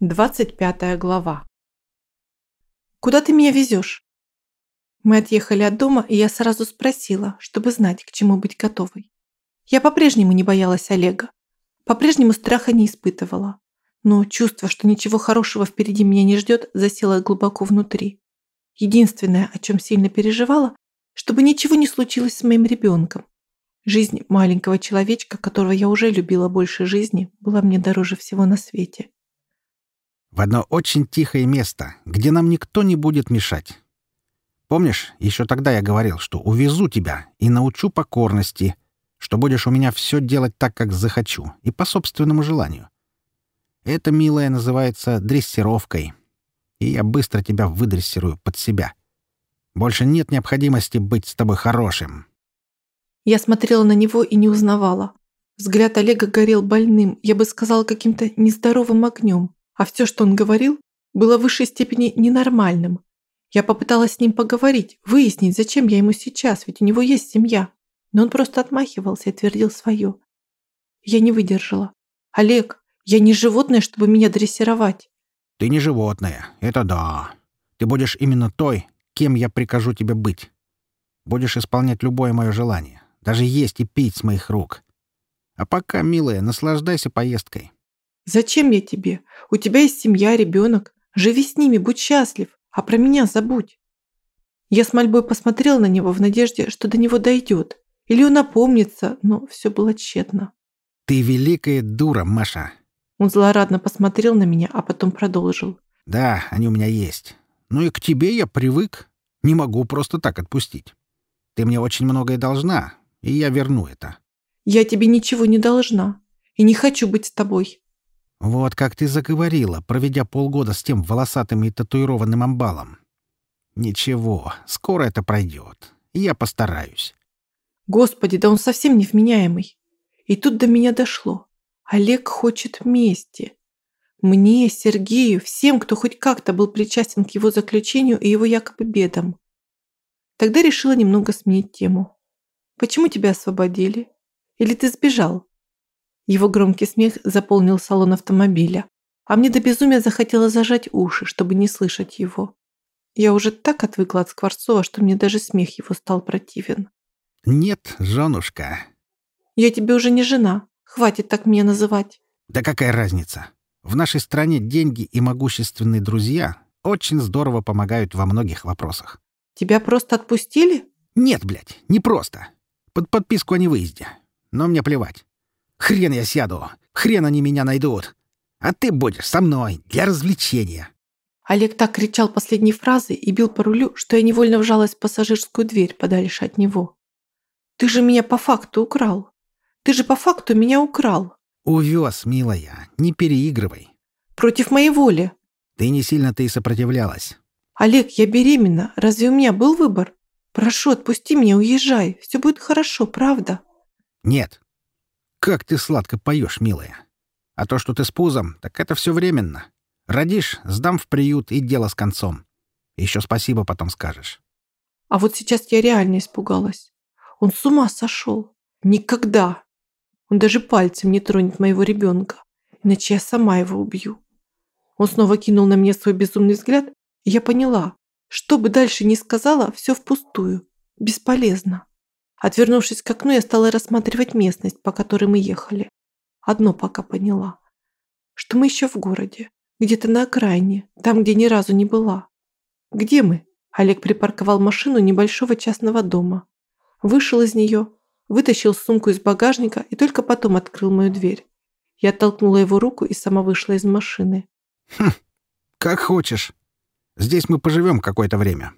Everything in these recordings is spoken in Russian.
25 глава. «Куда ты меня везешь?» Мы отъехали от дома, и я сразу спросила, чтобы знать, к чему быть готовой. Я по-прежнему не боялась Олега, по-прежнему страха не испытывала, но чувство, что ничего хорошего впереди меня не ждет, засело глубоко внутри. Единственное, о чем сильно переживала, чтобы ничего не случилось с моим ребенком. Жизнь маленького человечка, которого я уже любила больше жизни, была мне дороже всего на свете в одно очень тихое место, где нам никто не будет мешать. Помнишь, еще тогда я говорил, что увезу тебя и научу покорности, что будешь у меня все делать так, как захочу, и по собственному желанию. Это, милая, называется дрессировкой. И я быстро тебя выдрессирую под себя. Больше нет необходимости быть с тобой хорошим. Я смотрела на него и не узнавала. Взгляд Олега горел больным, я бы сказала, каким-то нездоровым огнем а все, что он говорил, было в высшей степени ненормальным. Я попыталась с ним поговорить, выяснить, зачем я ему сейчас, ведь у него есть семья. Но он просто отмахивался и твердил свое. Я не выдержала. «Олег, я не животное, чтобы меня дрессировать». «Ты не животное, это да. Ты будешь именно той, кем я прикажу тебе быть. Будешь исполнять любое мое желание, даже есть и пить с моих рук. А пока, милая, наслаждайся поездкой. Зачем я тебе? У тебя есть семья, ребенок. Живи с ними, будь счастлив, а про меня забудь. Я с мольбой посмотрела на него в надежде, что до него дойдет. Или он опомнится, но все было тщетно. «Ты великая дура, Маша!» Он злорадно посмотрел на меня, а потом продолжил. «Да, они у меня есть. Ну и к тебе я привык. Не могу просто так отпустить. Ты мне очень многое должна, и я верну это». «Я тебе ничего не должна. И не хочу быть с тобой. Вот как ты заговорила, проведя полгода с тем волосатым и татуированным амбалом. Ничего, скоро это пройдет. Я постараюсь. Господи, да он совсем невменяемый. И тут до меня дошло. Олег хочет мести. Мне, Сергею, всем, кто хоть как-то был причастен к его заключению и его якобы бедам. Тогда решила немного сменить тему. Почему тебя освободили? Или ты сбежал? Его громкий смех заполнил салон автомобиля, а мне до безумия захотелось зажать уши, чтобы не слышать его. Я уже так отвыкла от Скворцова, что мне даже смех его стал противен. «Нет, женушка». «Я тебе уже не жена. Хватит так меня называть». «Да какая разница? В нашей стране деньги и могущественные друзья очень здорово помогают во многих вопросах». «Тебя просто отпустили?» «Нет, блядь, не просто. Под подписку о невыезде. Но мне плевать. Хрен я сяду. Хрен они меня найдут. А ты будешь со мной для развлечения». Олег так кричал последние фразы и бил по рулю, что я невольно вжалась в пассажирскую дверь подальше от него. «Ты же меня по факту украл. Ты же по факту меня украл». «Увез, милая. Не переигрывай». «Против моей воли». «Ты не сильно-то и сопротивлялась». «Олег, я беременна. Разве у меня был выбор? Прошу, отпусти меня, уезжай. Все будет хорошо, правда?» «Нет, как ты сладко поешь, милая. А то, что ты с пузом, так это все временно. Родишь, сдам в приют и дело с концом. Еще спасибо потом скажешь. А вот сейчас я реально испугалась. Он с ума сошел. Никогда. Он даже пальцем не тронет моего ребенка, иначе я сама его убью. Он снова кинул на меня свой безумный взгляд, и я поняла, что бы дальше ни сказала, все впустую, бесполезно. Отвернувшись к окну, я стала рассматривать местность, по которой мы ехали. Одно пока поняла, что мы еще в городе, где-то на окраине, там, где ни разу не была. Где мы? Олег припарковал машину небольшого частного дома. Вышел из нее, вытащил сумку из багажника и только потом открыл мою дверь. Я оттолкнула его руку и сама вышла из машины. «Хм, как хочешь. Здесь мы поживем какое-то время.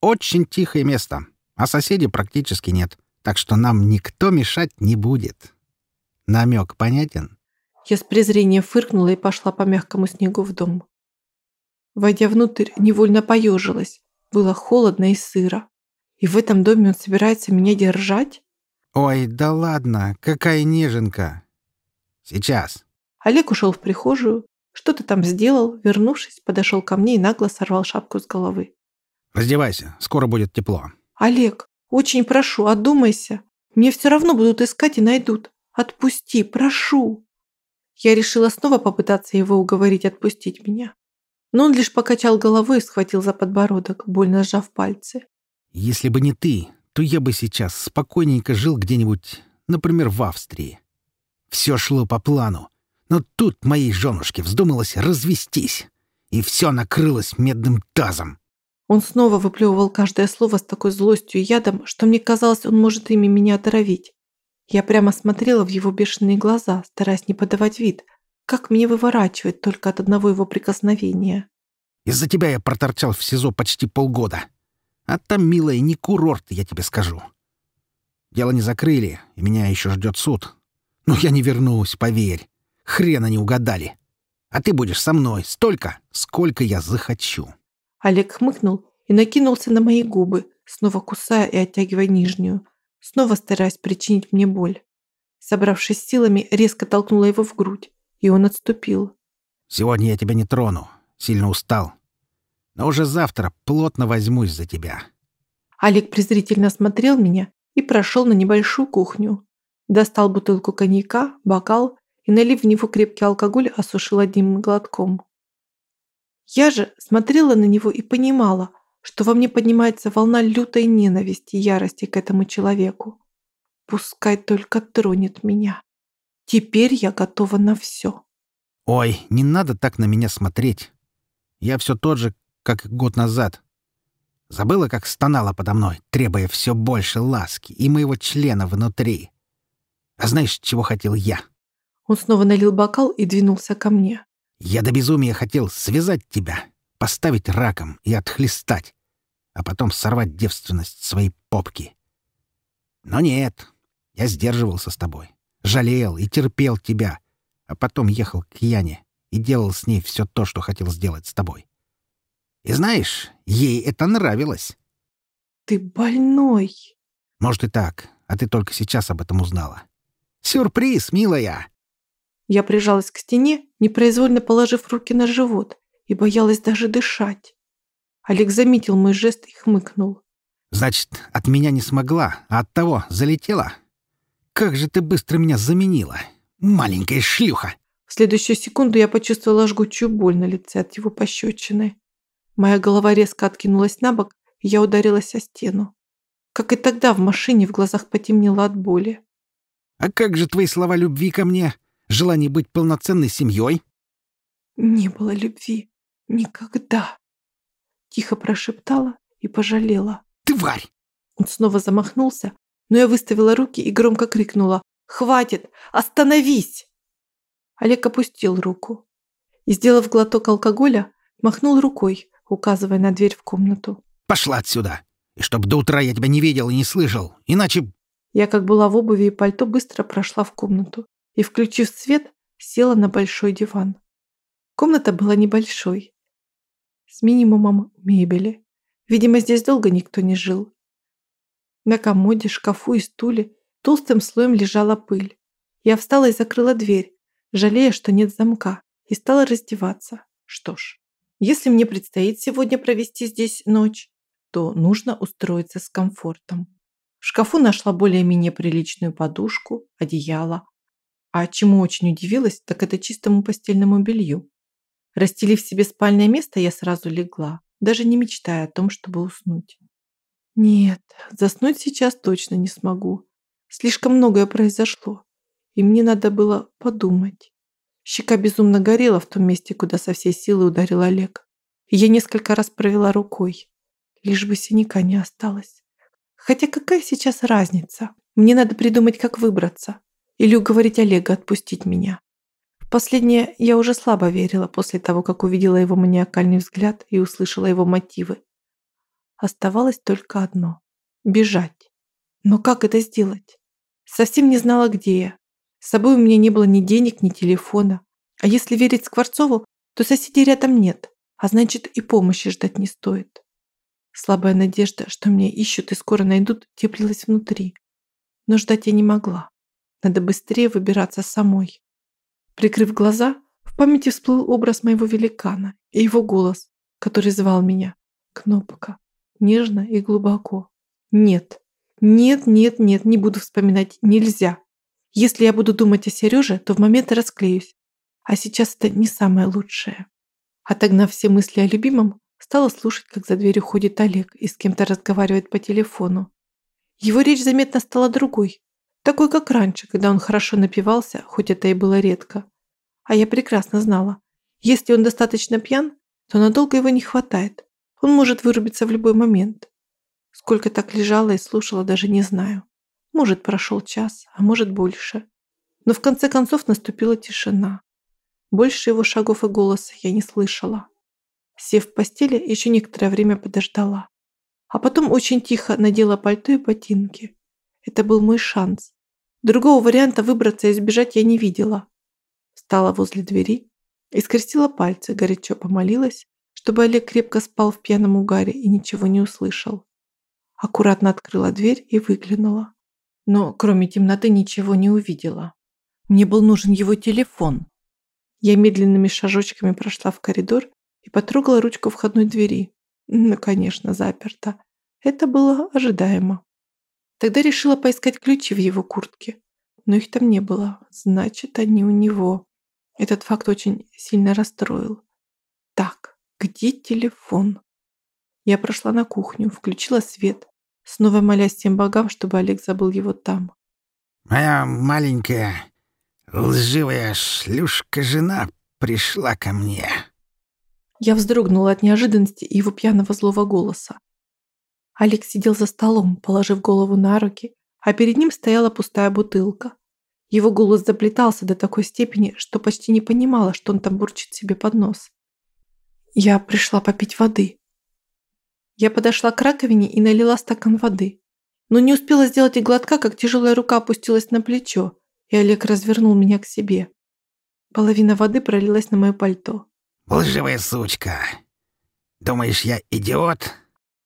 Очень тихое место а соседей практически нет, так что нам никто мешать не будет. Намек понятен? Я с презрением фыркнула и пошла по мягкому снегу в дом. Войдя внутрь, невольно поежилась. Было холодно и сыро. И в этом доме он собирается меня держать? Ой, да ладно, какая неженка. Сейчас. Олег ушел в прихожую, что-то там сделал, вернувшись, подошел ко мне и нагло сорвал шапку с головы. Раздевайся, скоро будет тепло. Олег, очень прошу, одумайся. Мне все равно будут искать и найдут. Отпусти, прошу. Я решила снова попытаться его уговорить отпустить меня. Но он лишь покачал головой и схватил за подбородок, больно сжав пальцы. «Если бы не ты, то я бы сейчас спокойненько жил где-нибудь, например, в Австрии. Все шло по плану, но тут моей женушке вздумалось развестись, и все накрылось медным тазом. Он снова выплевывал каждое слово с такой злостью и ядом, что мне казалось, он может ими меня отравить. Я прямо смотрела в его бешеные глаза, стараясь не подавать вид, как мне выворачивает только от одного его прикосновения. «Из-за тебя я проторчал в СИЗО почти полгода. А там, милая, не курорт, я тебе скажу. Дело не закрыли, и меня еще ждет суд. Но я не вернусь, поверь. Хрена не угадали. А ты будешь со мной столько, сколько я захочу». Олег хмыкнул и накинулся на мои губы, снова кусая и оттягивая нижнюю, снова стараясь причинить мне боль. Собравшись силами, резко толкнула его в грудь, и он отступил. «Сегодня я тебя не трону. Сильно устал. Но уже завтра плотно возьмусь за тебя». Олег презрительно смотрел меня и прошел на небольшую кухню. Достал бутылку коньяка, бокал и, налив в него крепкий алкоголь, осушил одним глотком. Я же смотрела на него и понимала, что во мне поднимается волна лютой ненависти и ярости к этому человеку. Пускай только тронет меня. Теперь я готова на все. «Ой, не надо так на меня смотреть. Я все тот же, как год назад. Забыла, как стонала подо мной, требуя все больше ласки и моего члена внутри. А знаешь, чего хотел я?» Он снова налил бокал и двинулся ко мне. Я до безумия хотел связать тебя, поставить раком и отхлестать, а потом сорвать девственность своей попки. Но нет, я сдерживался с тобой, жалел и терпел тебя, а потом ехал к Яне и делал с ней все то, что хотел сделать с тобой. И знаешь, ей это нравилось. Ты больной. Может и так, а ты только сейчас об этом узнала. Сюрприз, милая! Я прижалась к стене, непроизвольно положив руки на живот, и боялась даже дышать. Олег заметил мой жест и хмыкнул. «Значит, от меня не смогла, а от того залетела? Как же ты быстро меня заменила, маленькая шлюха!» В следующую секунду я почувствовала жгучую боль на лице от его пощечины. Моя голова резко откинулась на бок, и я ударилась о стену. Как и тогда в машине в глазах потемнело от боли. «А как же твои слова любви ко мне? Желание быть полноценной семьей? Не было любви. Никогда. Тихо прошептала и пожалела. Тварь! Он снова замахнулся, но я выставила руки и громко крикнула. «Хватит! Остановись!» Олег опустил руку и, сделав глоток алкоголя, махнул рукой, указывая на дверь в комнату. «Пошла отсюда! И чтоб до утра я тебя не видел и не слышал, иначе...» Я, как была в обуви и пальто, быстро прошла в комнату и, включив свет, села на большой диван. Комната была небольшой, с минимумом мебели. Видимо, здесь долго никто не жил. На комоде, шкафу и стуле толстым слоем лежала пыль. Я встала и закрыла дверь, жалея, что нет замка, и стала раздеваться. Что ж, если мне предстоит сегодня провести здесь ночь, то нужно устроиться с комфортом. В шкафу нашла более-менее приличную подушку, одеяло, а чему очень удивилась, так это чистому постельному белью. Расстелив себе спальное место, я сразу легла, даже не мечтая о том, чтобы уснуть. Нет, заснуть сейчас точно не смогу. Слишком многое произошло, и мне надо было подумать. Щека безумно горела в том месте, куда со всей силы ударил Олег. Я несколько раз провела рукой, лишь бы синяка не осталось. Хотя какая сейчас разница? Мне надо придумать, как выбраться. Или уговорить Олега отпустить меня. В последнее я уже слабо верила после того, как увидела его маниакальный взгляд и услышала его мотивы. Оставалось только одно – бежать. Но как это сделать? Совсем не знала, где я. С собой у меня не было ни денег, ни телефона. А если верить Скворцову, то соседей рядом нет, а значит и помощи ждать не стоит. Слабая надежда, что меня ищут и скоро найдут, теплилась внутри. Но ждать я не могла. Надо быстрее выбираться самой. Прикрыв глаза, в памяти всплыл образ моего великана и его голос, который звал меня. Кнопка. Нежно и глубоко. Нет. Нет, нет, нет, не буду вспоминать. Нельзя. Если я буду думать о Сереже, то в момент расклеюсь. А сейчас это не самое лучшее. Отогнав все мысли о любимом, стала слушать, как за дверью ходит Олег и с кем-то разговаривает по телефону. Его речь заметно стала другой, такой, как раньше, когда он хорошо напивался, хоть это и было редко. А я прекрасно знала, если он достаточно пьян, то надолго его не хватает. Он может вырубиться в любой момент. Сколько так лежала и слушала, даже не знаю. Может, прошел час, а может, больше. Но в конце концов наступила тишина. Больше его шагов и голоса я не слышала. Сев в постели, еще некоторое время подождала. А потом очень тихо надела пальто и ботинки. Это был мой шанс. Другого варианта выбраться и сбежать я не видела. Встала возле двери и скрестила пальцы, горячо помолилась, чтобы Олег крепко спал в пьяном угаре и ничего не услышал. Аккуратно открыла дверь и выглянула. Но кроме темноты ничего не увидела. Мне был нужен его телефон. Я медленными шажочками прошла в коридор и потрогала ручку входной двери. Ну, конечно, заперта. Это было ожидаемо. Тогда решила поискать ключи в его куртке. Но их там не было. Значит, они у него. Этот факт очень сильно расстроил. Так, где телефон? Я прошла на кухню, включила свет, снова молясь тем богам, чтобы Олег забыл его там. «Моя маленькая лживая шлюшка-жена пришла ко мне». Я вздрогнула от неожиданности и его пьяного злого голоса. Алекс сидел за столом, положив голову на руки, а перед ним стояла пустая бутылка. Его голос заплетался до такой степени, что почти не понимала, что он там бурчит себе под нос. Я пришла попить воды. Я подошла к раковине и налила стакан воды. Но не успела сделать и глотка, как тяжелая рука опустилась на плечо, и Олег развернул меня к себе. Половина воды пролилась на мое пальто. «Лживая сучка! Думаешь, я идиот?»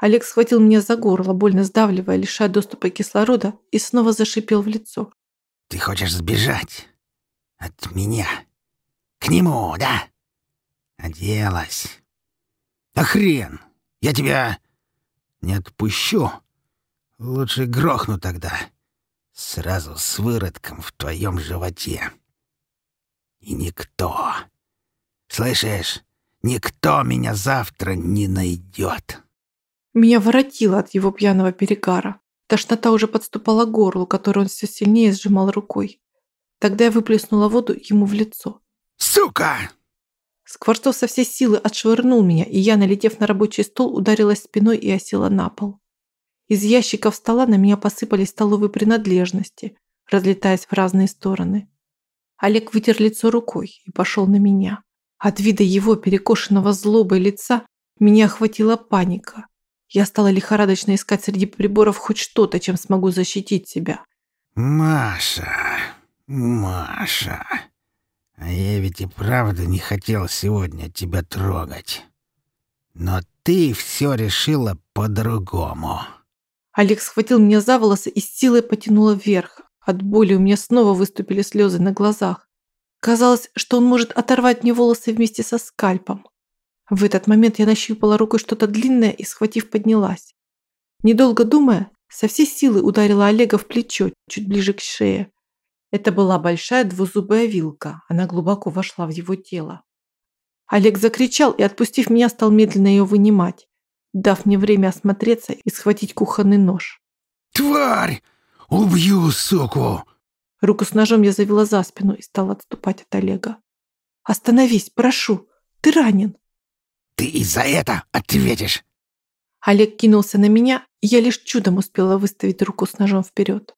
Олег схватил меня за горло, больно сдавливая, лишая доступа кислорода, и снова зашипел в лицо. «Ты хочешь сбежать? От меня? К нему, да? Оделась. А хрен! Я тебя не отпущу. Лучше грохну тогда. Сразу с выродком в твоем животе. И никто, слышишь, никто меня завтра не найдет. Меня воротило от его пьяного перегара. Тошнота уже подступала к горлу, которое он все сильнее сжимал рукой. Тогда я выплеснула воду ему в лицо. «Сука!» Скворцов со всей силы отшвырнул меня, и я, налетев на рабочий стол, ударилась спиной и осела на пол. Из ящиков стола на меня посыпались столовые принадлежности, разлетаясь в разные стороны. Олег вытер лицо рукой и пошел на меня. От вида его перекошенного злобой лица меня охватила паника. Я стала лихорадочно искать среди приборов хоть что-то, чем смогу защитить себя. «Маша, Маша, а я ведь и правда не хотел сегодня тебя трогать. Но ты все решила по-другому». Алекс схватил меня за волосы и с силой потянула вверх. От боли у меня снова выступили слезы на глазах. Казалось, что он может оторвать мне волосы вместе со скальпом. В этот момент я нащупала рукой что-то длинное и, схватив, поднялась. Недолго думая, со всей силы ударила Олега в плечо, чуть ближе к шее. Это была большая двузубая вилка, она глубоко вошла в его тело. Олег закричал и, отпустив меня, стал медленно ее вынимать, дав мне время осмотреться и схватить кухонный нож. «Тварь! Убью, суку!» Руку с ножом я завела за спину и стала отступать от Олега. «Остановись, прошу! Ты ранен!» Ты и за это ответишь!» Олег кинулся на меня, и я лишь чудом успела выставить руку с ножом вперед.